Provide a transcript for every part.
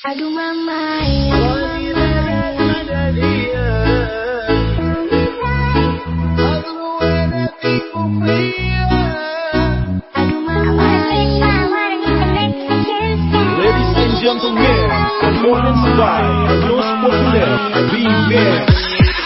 Aduh mama ya and gentlemen, performance by Los Popular Big Band.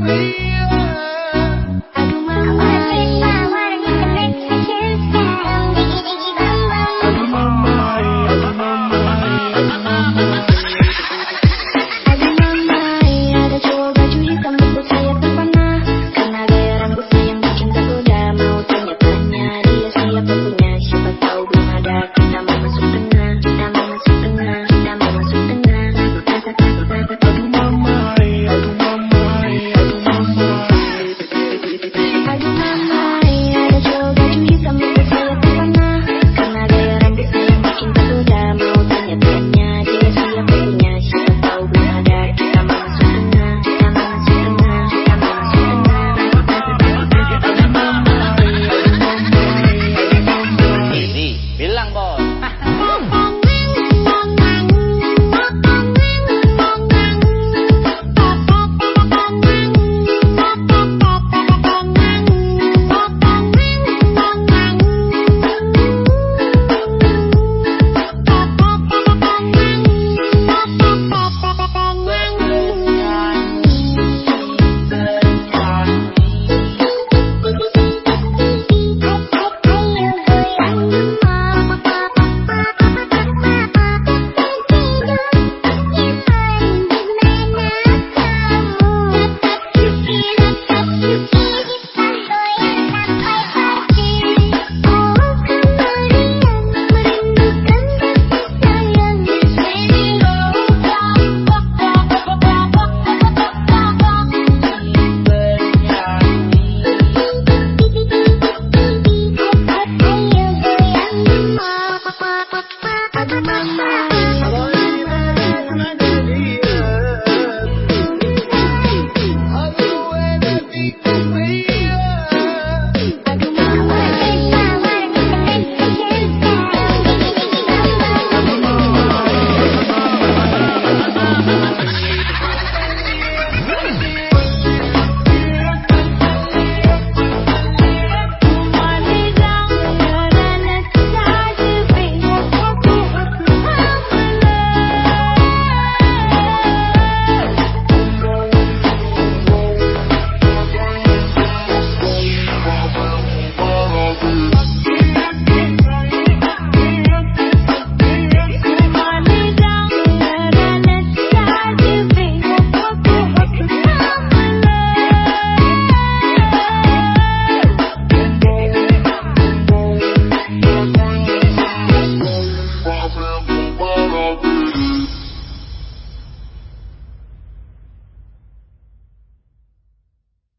Please.